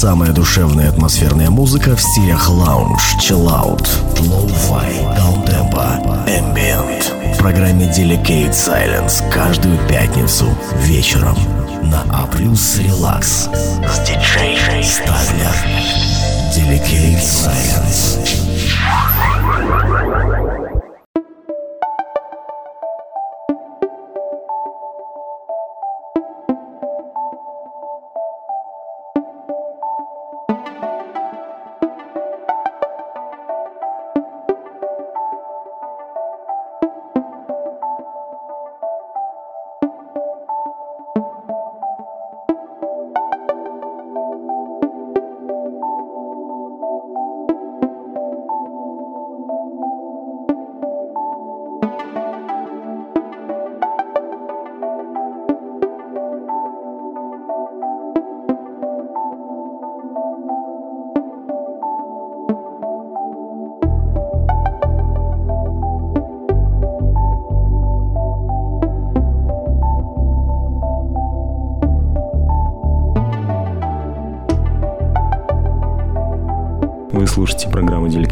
Самая душевная атмосферная музыка в стилях lounge, chillout, lo-fi, downtempo, ambient. В программе Delicate Silence каждую пятницу вечером на А+, Relax с диджей Стаглер. Delicate Silence.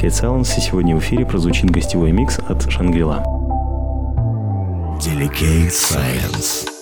Delicate Silence, и сегодня в эфире прозвучит гостевой микс от Шангрила. Delicate Silence.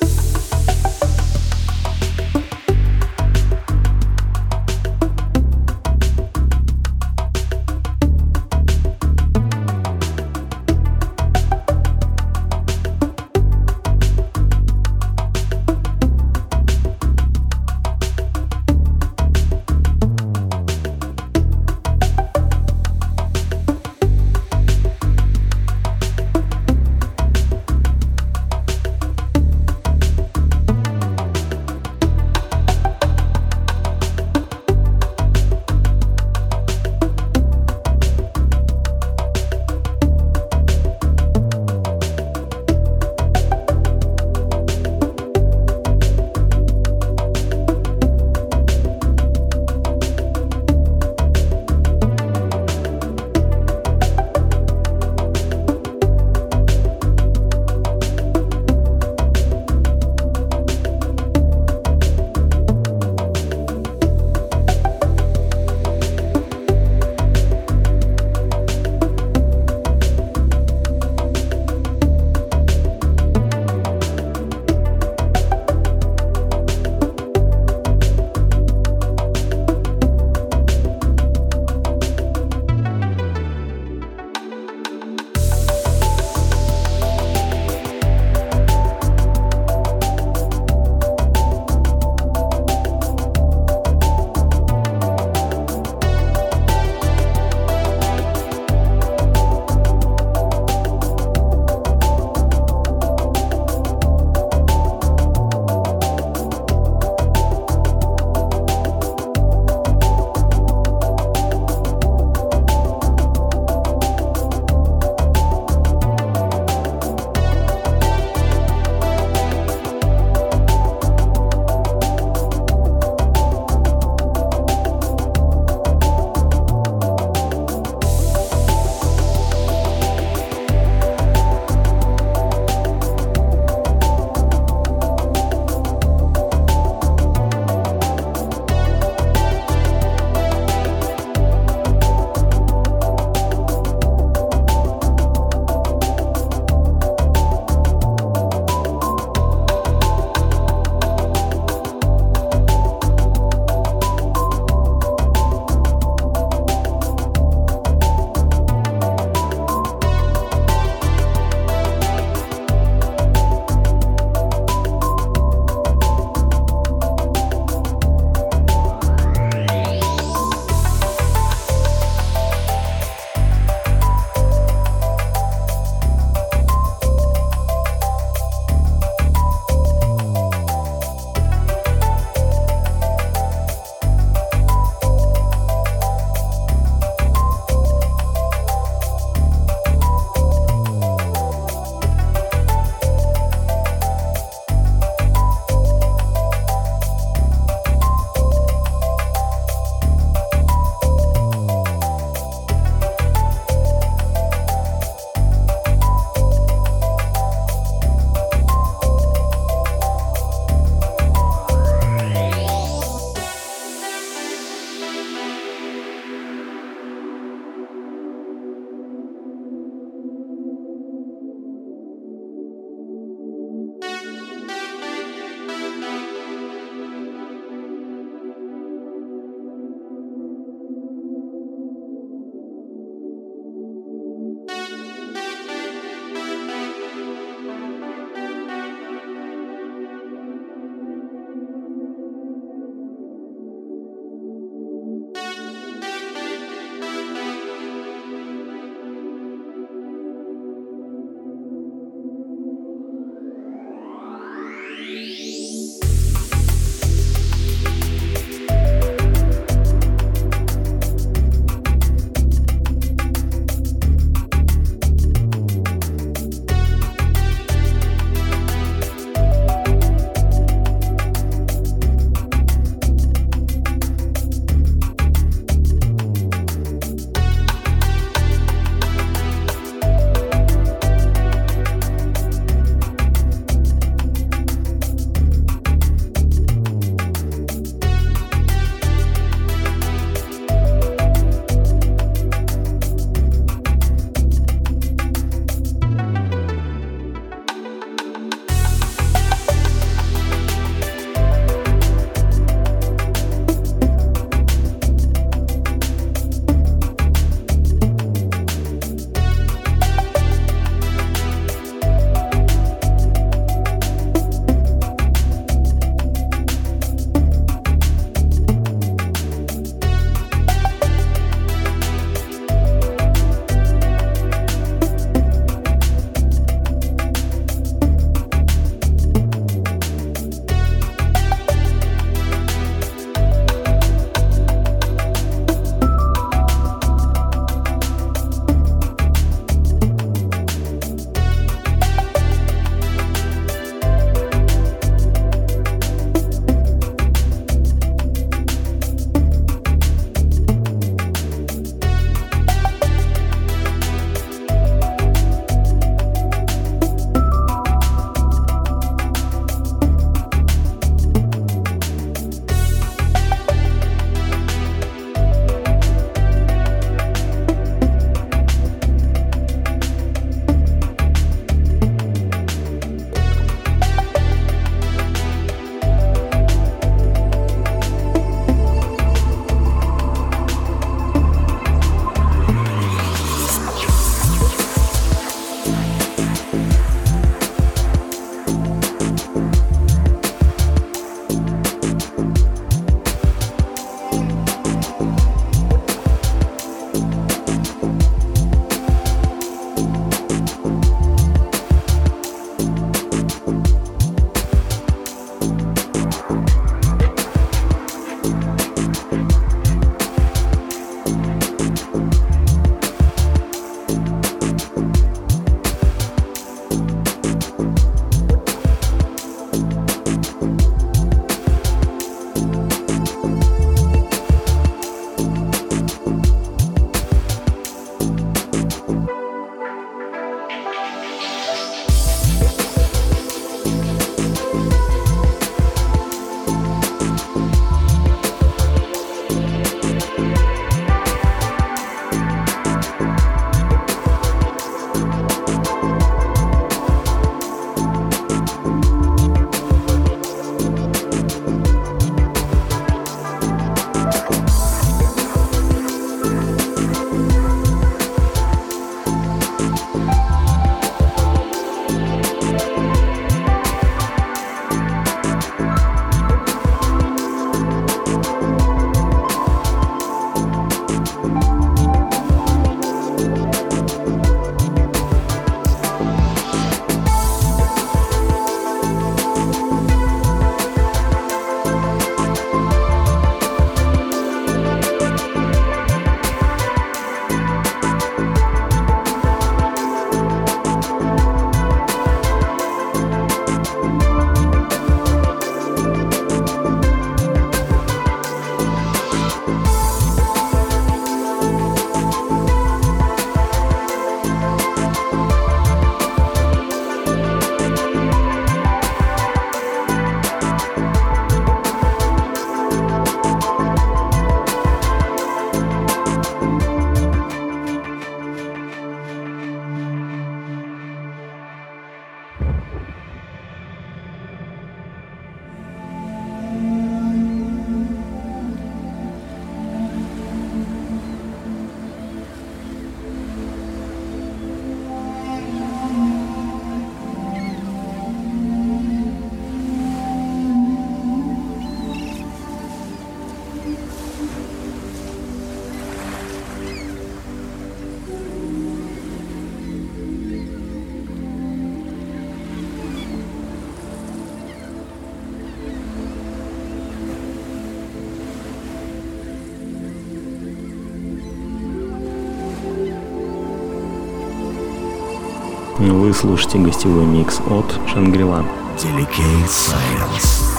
Вы слушаете гостевой микс от Шангрила. Delicate Silence.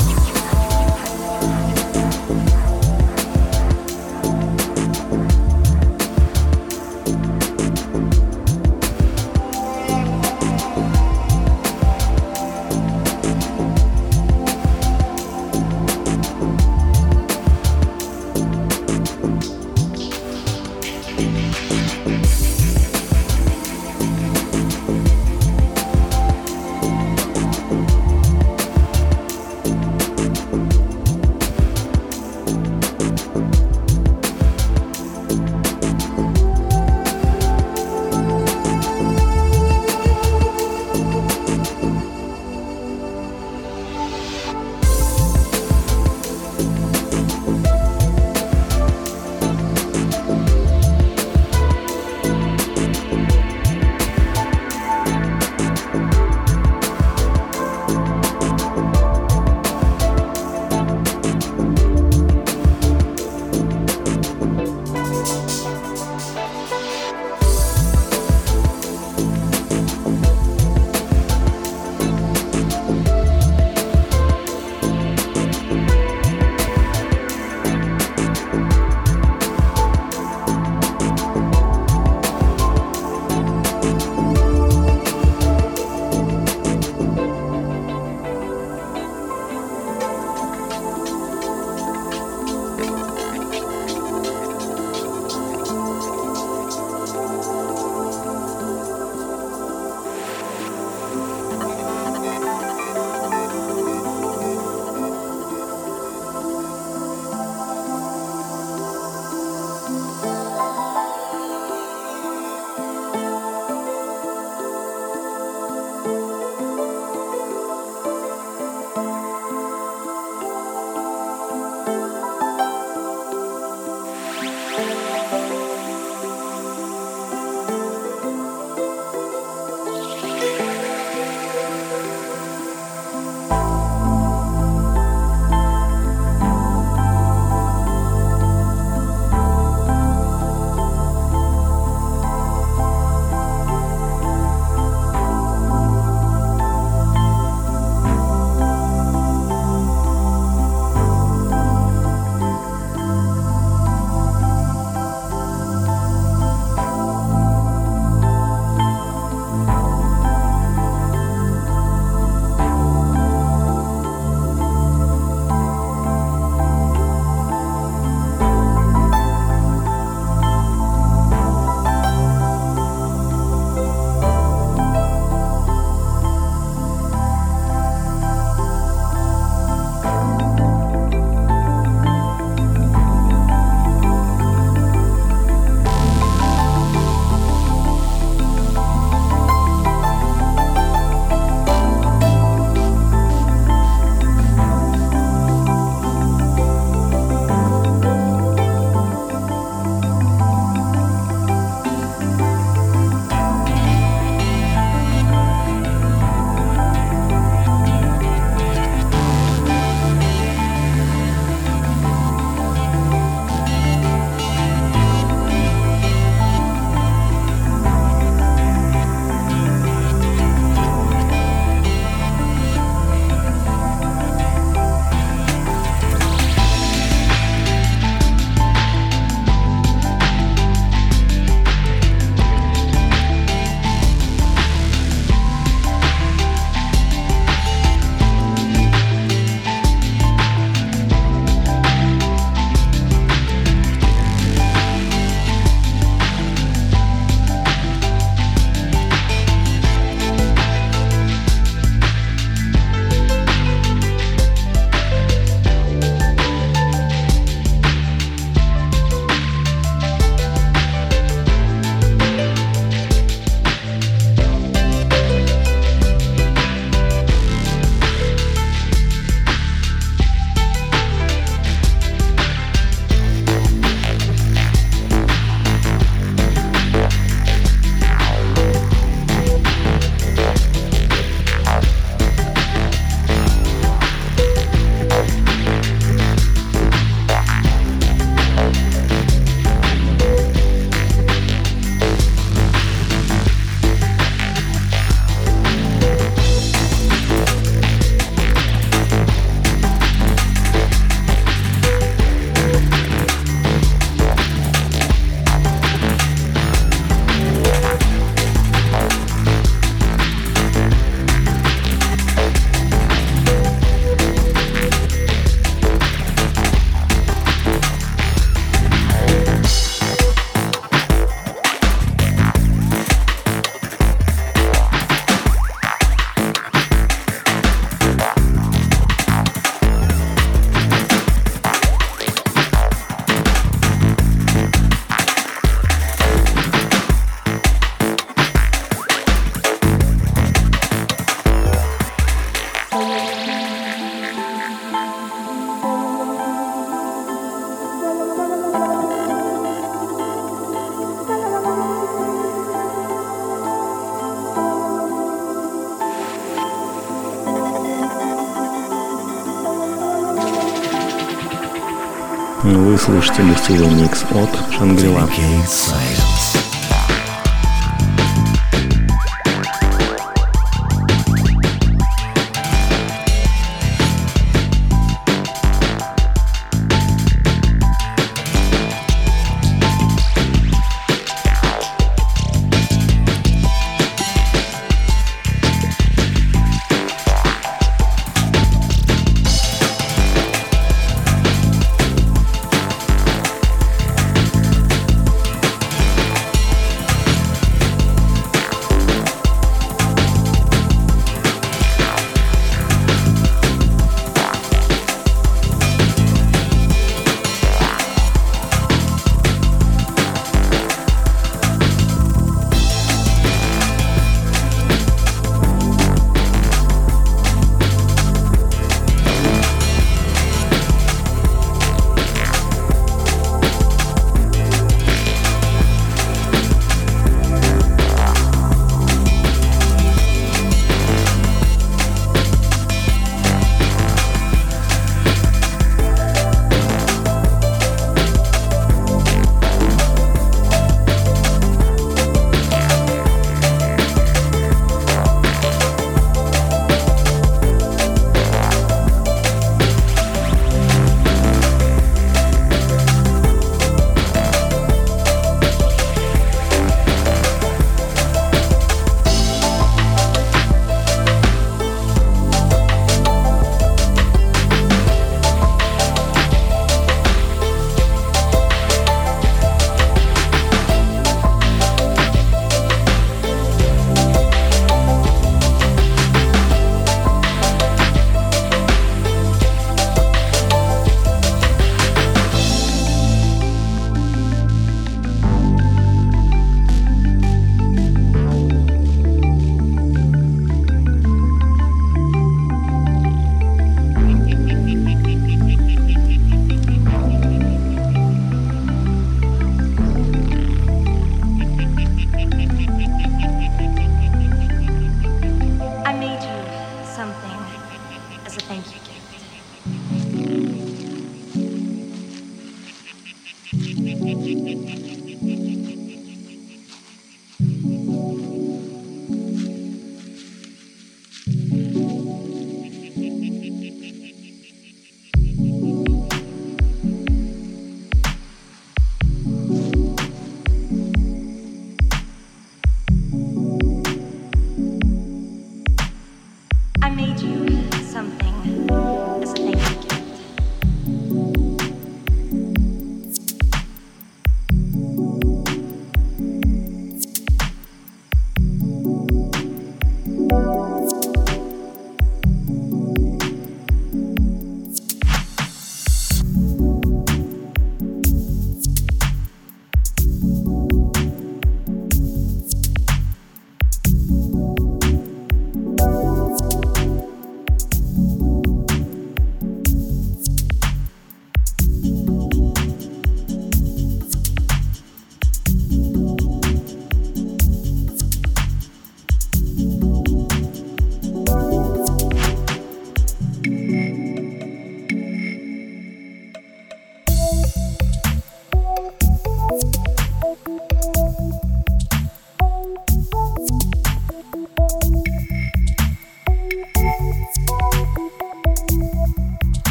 Слушаете гостевой микс от Шангрила.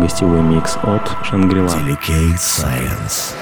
Гостевой микс от Шангрила. Delicate Silence.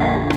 and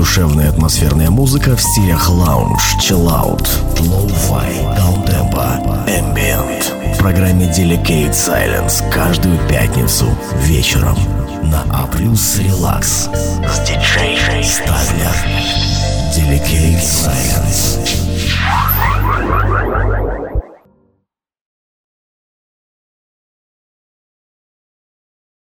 душевная атмосферная музыка в стилях lounge, chillout, lo-fi, downtempo, ambient. В программе Delicate Silence каждую пятницу вечером на А+, Relax с диджей Стаглер. Delicate Silence.